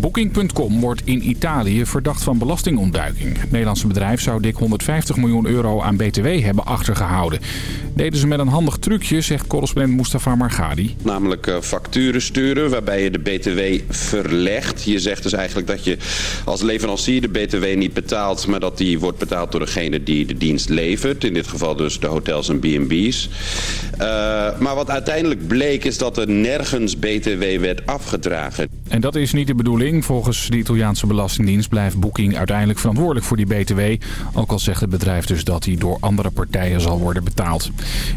Booking.com wordt in Italië verdacht van belastingontduiking. Het Nederlandse bedrijf zou dik 150 miljoen euro aan btw hebben achtergehouden. Deden ze met een handig trucje, zegt correspondent Mustafa Margadi. Namelijk uh, facturen sturen waarbij je de btw verlegt. Je zegt dus eigenlijk dat je als leverancier de btw niet betaalt... maar dat die wordt betaald door degene die de dienst levert. In dit geval dus de hotels en B&B's. Uh, maar wat uiteindelijk bleek is dat er nergens btw werd afgedragen. En dat is niet de bedoeling. Volgens de Italiaanse Belastingdienst blijft Booking uiteindelijk verantwoordelijk voor die btw. Ook al zegt het bedrijf dus dat die door andere partijen zal worden betaald.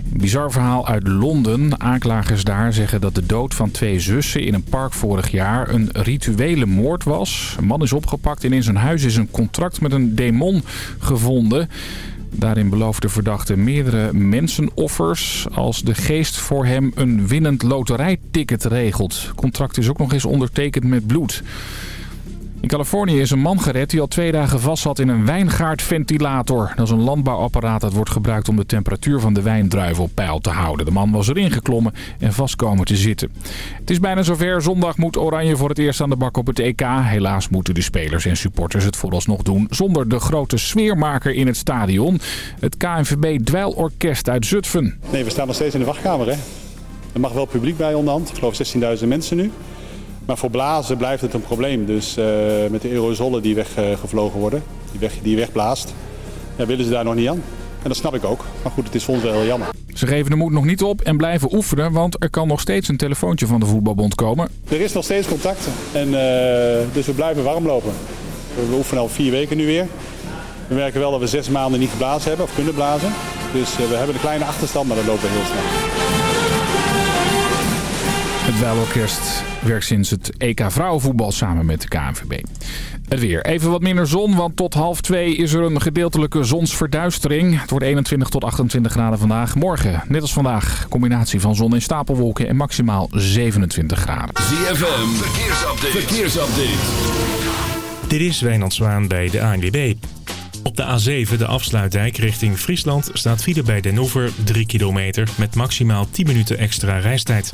Bizar verhaal uit Londen. Aanklagers daar zeggen dat de dood van twee zussen in een park vorig jaar een rituele moord was. Een man is opgepakt en in zijn huis is een contract met een demon gevonden. Daarin belooft de verdachte meerdere mensenoffers als de geest voor hem een winnend loterijticket regelt. Contract is ook nog eens ondertekend met bloed. In Californië is een man gered die al twee dagen vast zat in een wijngaardventilator. Dat is een landbouwapparaat dat wordt gebruikt om de temperatuur van de wijndruiven op peil te houden. De man was erin geklommen en vast komen te zitten. Het is bijna zover. Zondag moet Oranje voor het eerst aan de bak op het EK. Helaas moeten de spelers en supporters het vooralsnog doen zonder de grote sfeermaker in het stadion. Het KNVB Dweilorkest uit Zutphen. Nee, we staan nog steeds in de wachtkamer hè. Er mag wel publiek bij onderhand. Ik geloof 16.000 mensen nu. Maar voor blazen blijft het een probleem. Dus uh, met de aerosolen die weggevlogen worden, die, weg, die wegblaast, ja, willen ze daar nog niet aan. En dat snap ik ook. Maar goed, het is voor ons wel heel jammer. Ze geven de moed nog niet op en blijven oefenen, want er kan nog steeds een telefoontje van de voetbalbond komen. Er is nog steeds contact, en, uh, dus we blijven warm lopen. We oefenen al vier weken nu weer. We merken wel dat we zes maanden niet geblazen hebben of kunnen blazen. Dus uh, we hebben een kleine achterstand, maar dat lopen we heel snel. Het Wijlorkest werkt sinds het EK vrouwenvoetbal samen met de KNVB. Het weer. Even wat minder zon, want tot half twee is er een gedeeltelijke zonsverduistering. Het wordt 21 tot 28 graden vandaag. Morgen, net als vandaag, combinatie van zon en stapelwolken en maximaal 27 graden. ZFM, verkeersupdate. verkeersupdate. Dit is Wijnand Zwaan bij de ANWB. Op de A7, de afsluitdijk richting Friesland, staat file bij Den Oever 3 kilometer met maximaal 10 minuten extra reistijd.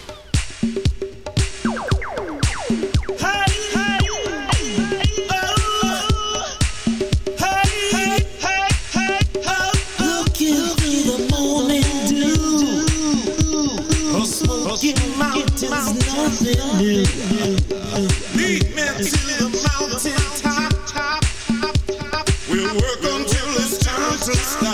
We'll work until it's time to stop,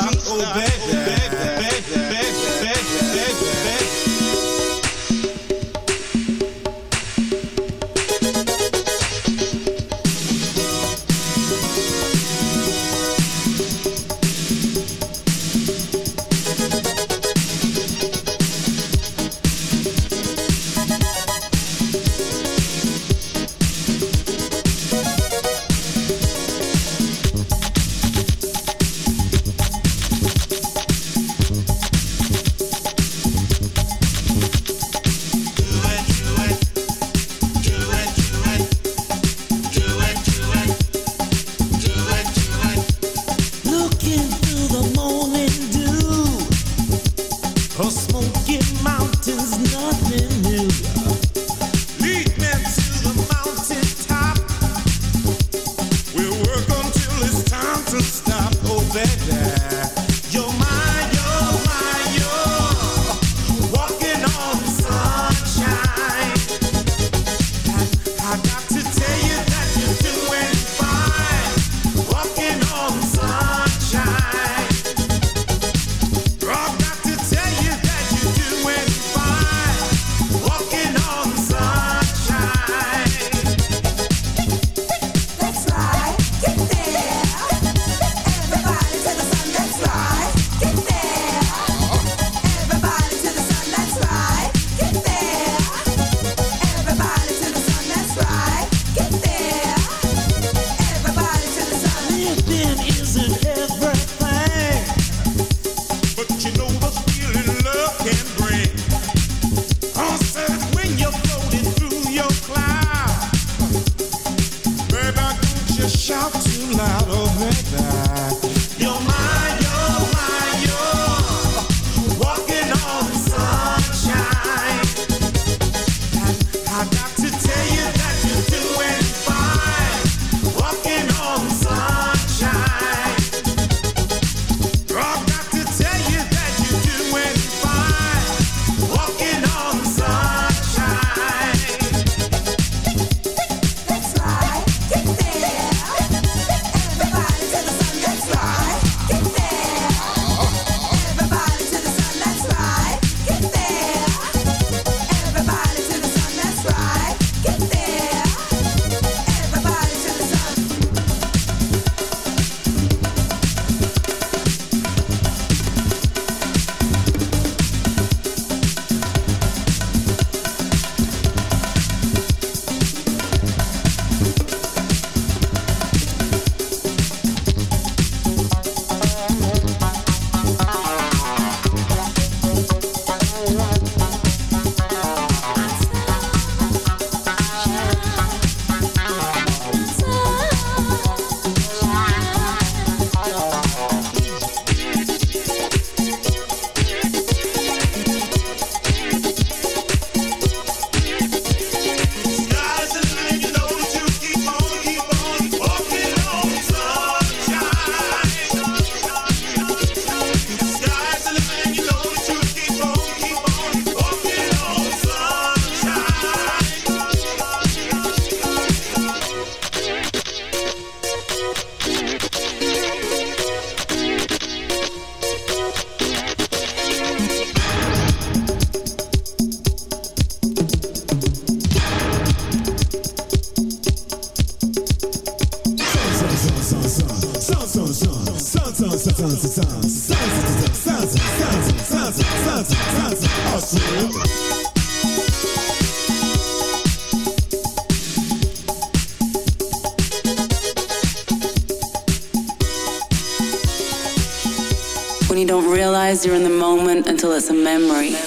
it's a memory.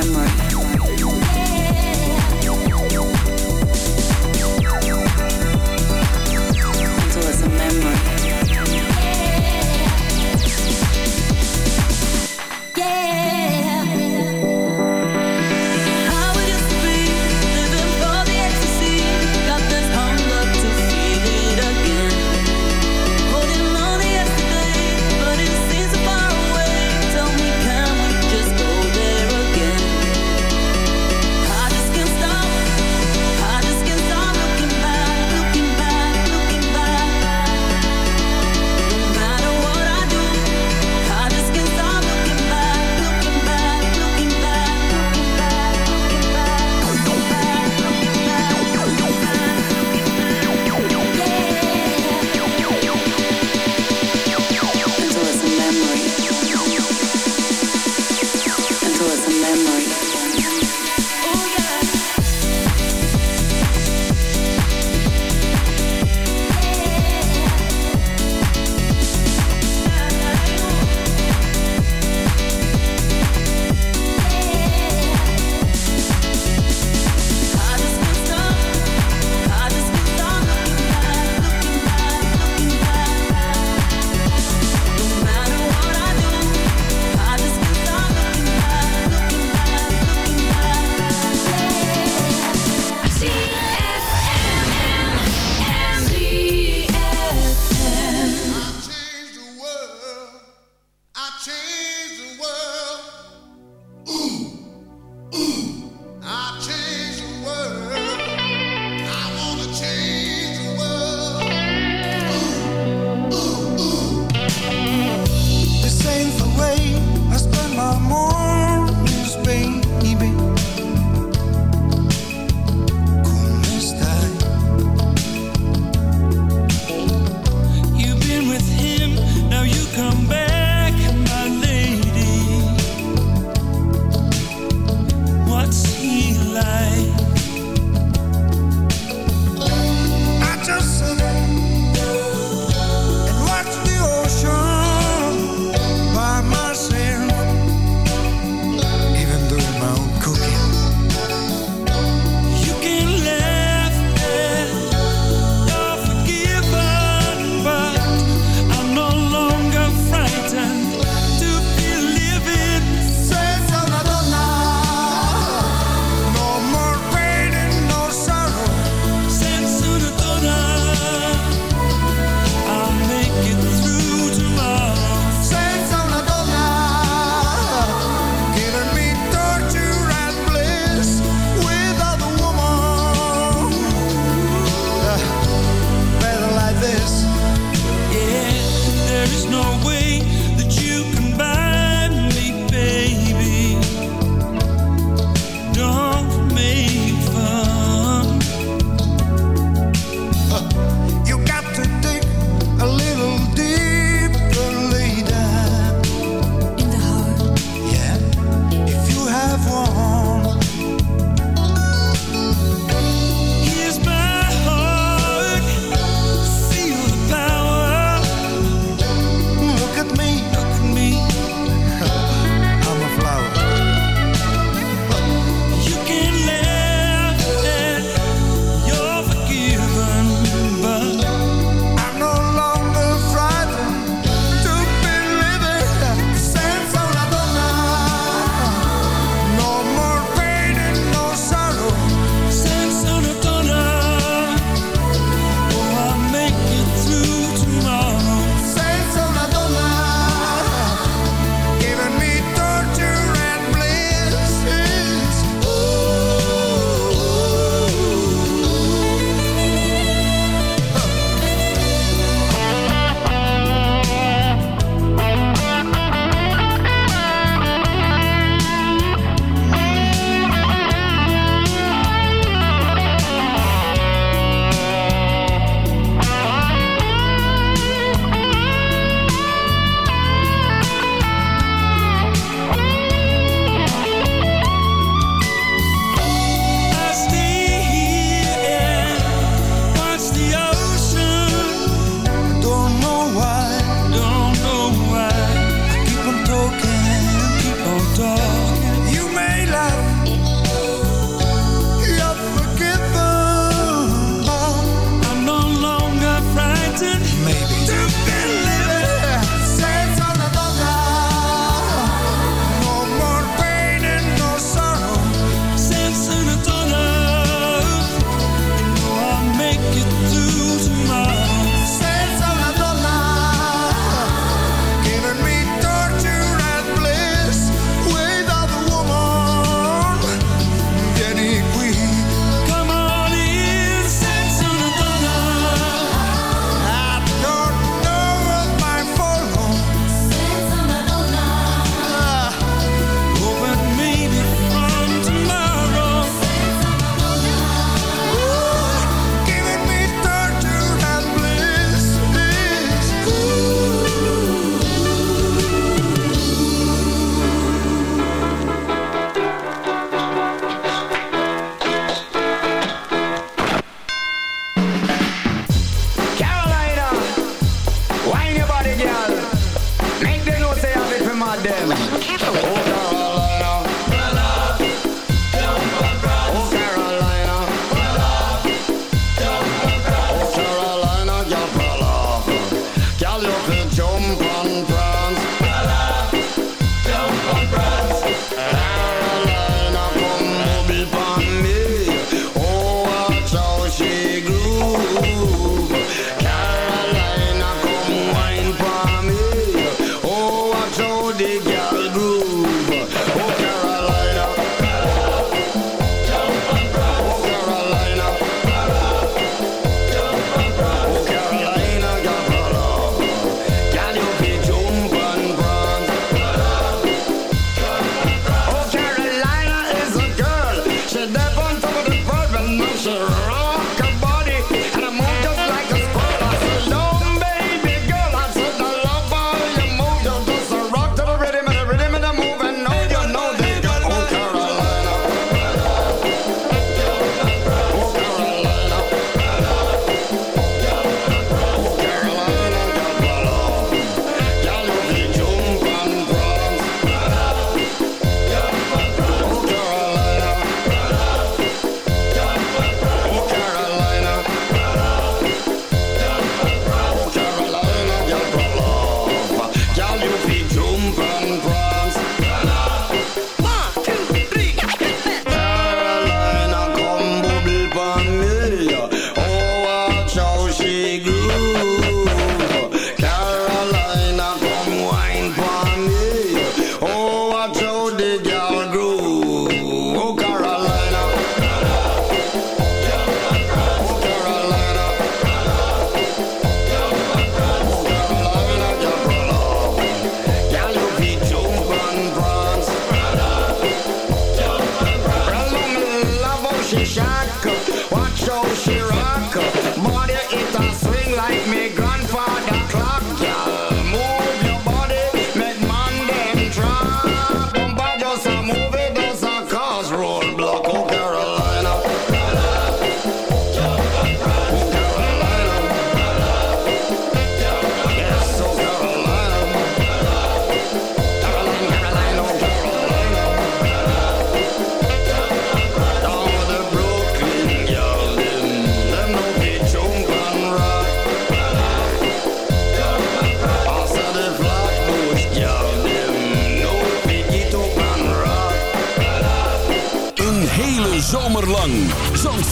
memory.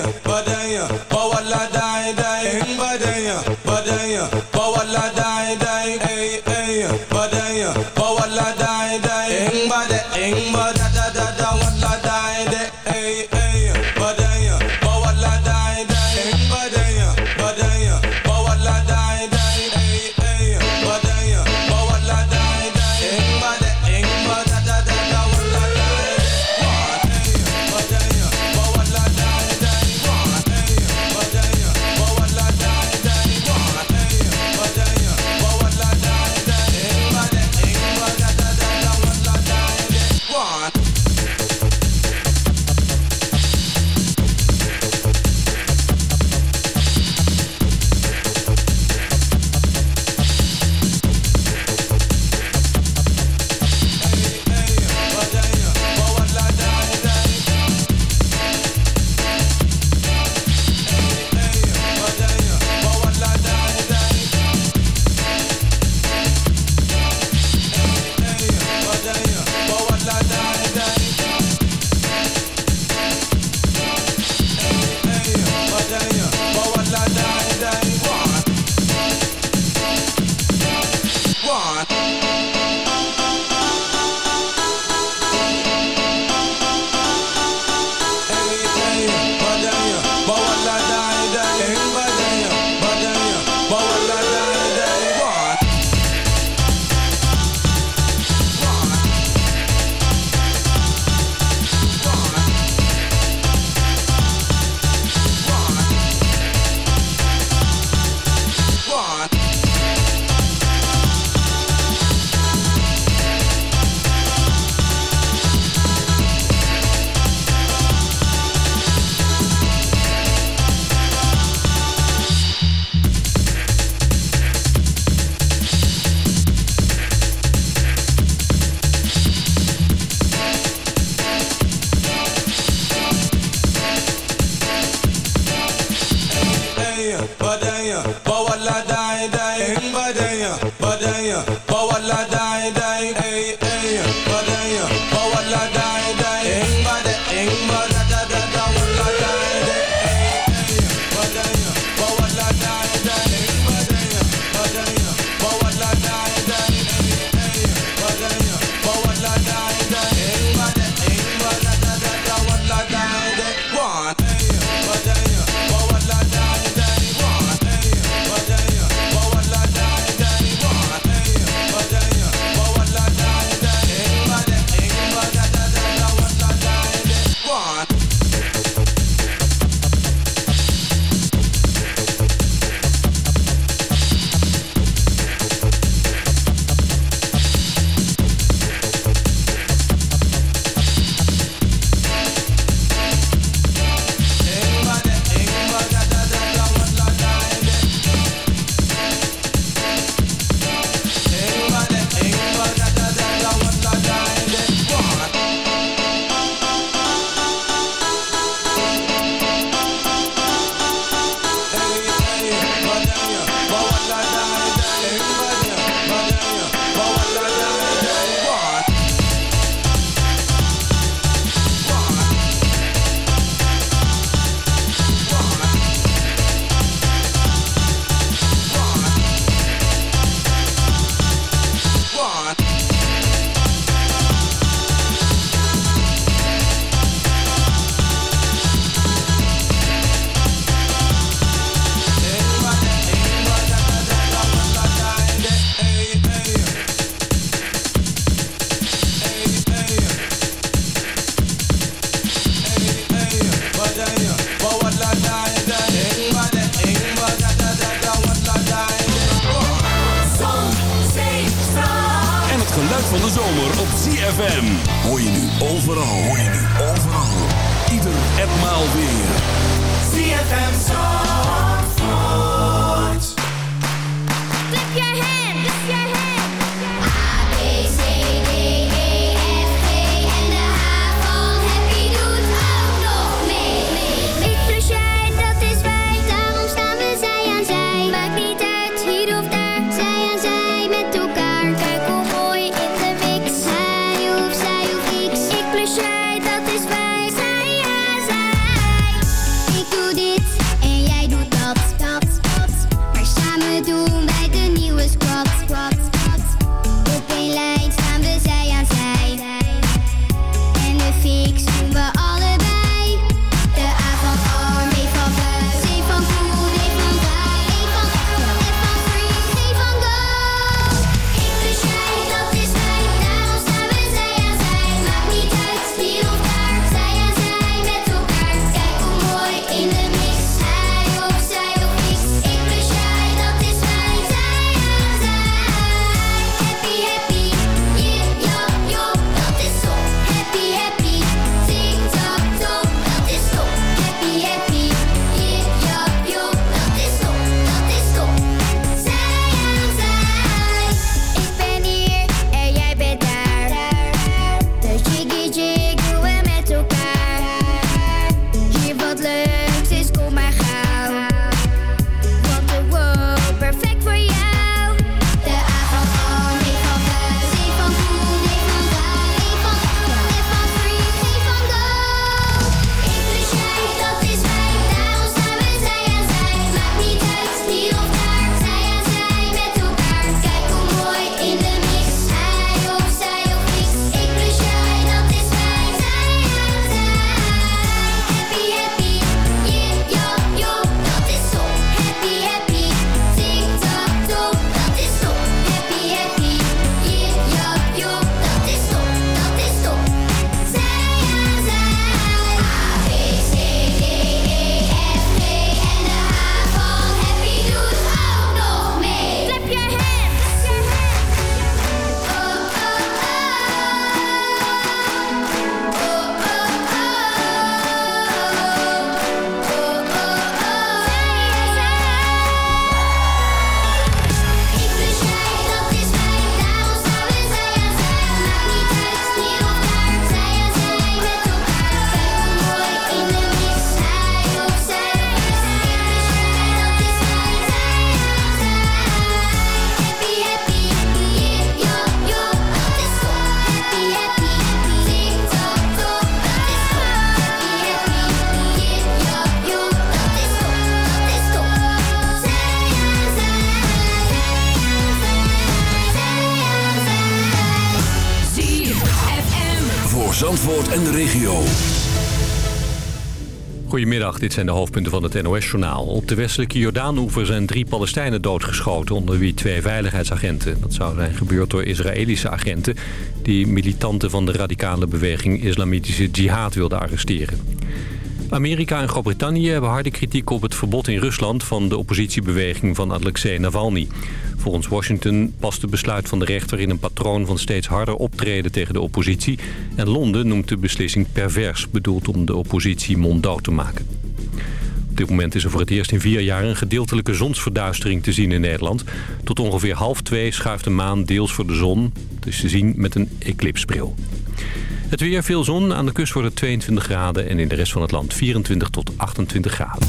Badaya, badaya, bawala dai dai, en de regio. Goedemiddag, dit zijn de hoofdpunten van het NOS-journaal. Op de westelijke Jordaanoever zijn drie Palestijnen doodgeschoten... onder wie twee veiligheidsagenten. Dat zou zijn gebeurd door Israëlische agenten... die militanten van de radicale beweging Islamitische Jihad wilden arresteren. Amerika en Groot-Brittannië hebben harde kritiek op het verbod in Rusland... van de oppositiebeweging van Alexei Navalny. Volgens Washington past het besluit van de rechter in een patroon van steeds harder optreden tegen de oppositie. En Londen noemt de beslissing pervers, bedoeld om de oppositie monddood te maken. Op dit moment is er voor het eerst in vier jaar een gedeeltelijke zonsverduistering te zien in Nederland. Tot ongeveer half twee schuift de maan deels voor de zon. Is te zien met een eclipsbril. Het weer, veel zon. Aan de kust wordt het 22 graden en in de rest van het land 24 tot 28 graden.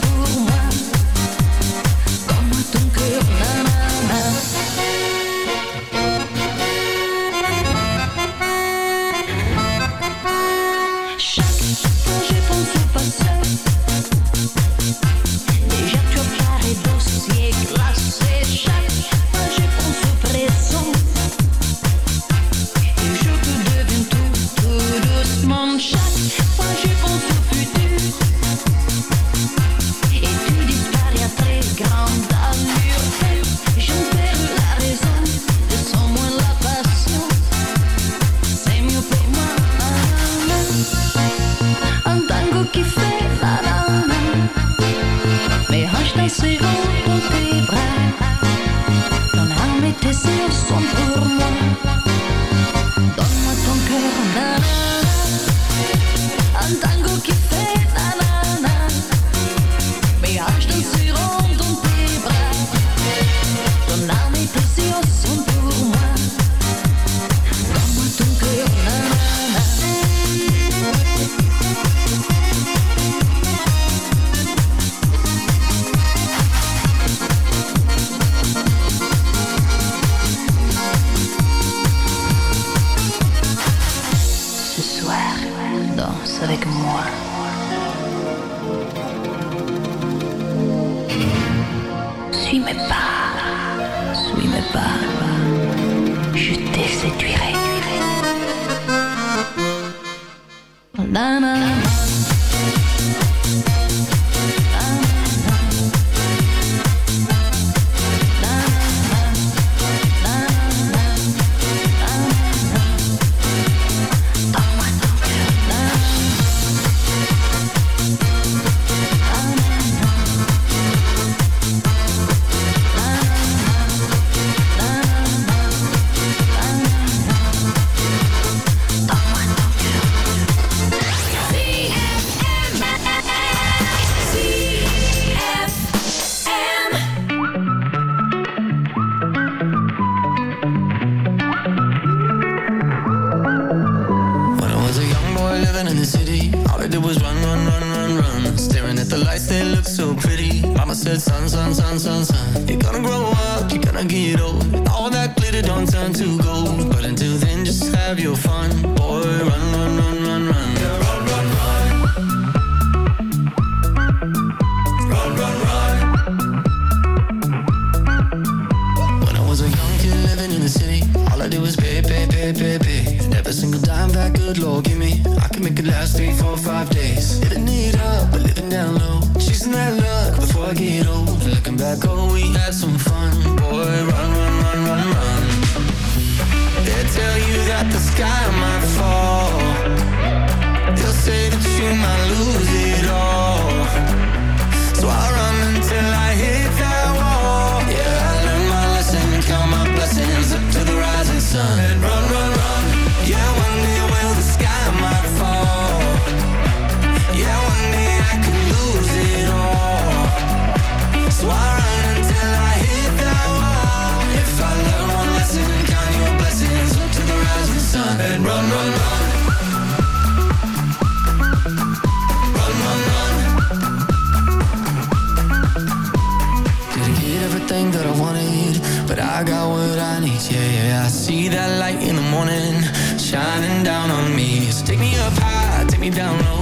pour moi down low,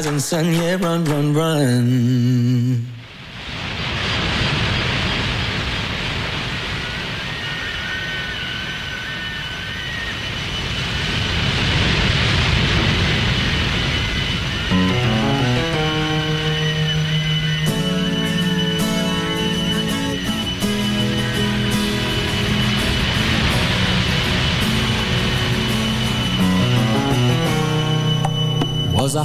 rising sun. Yeah, run, run, run. was a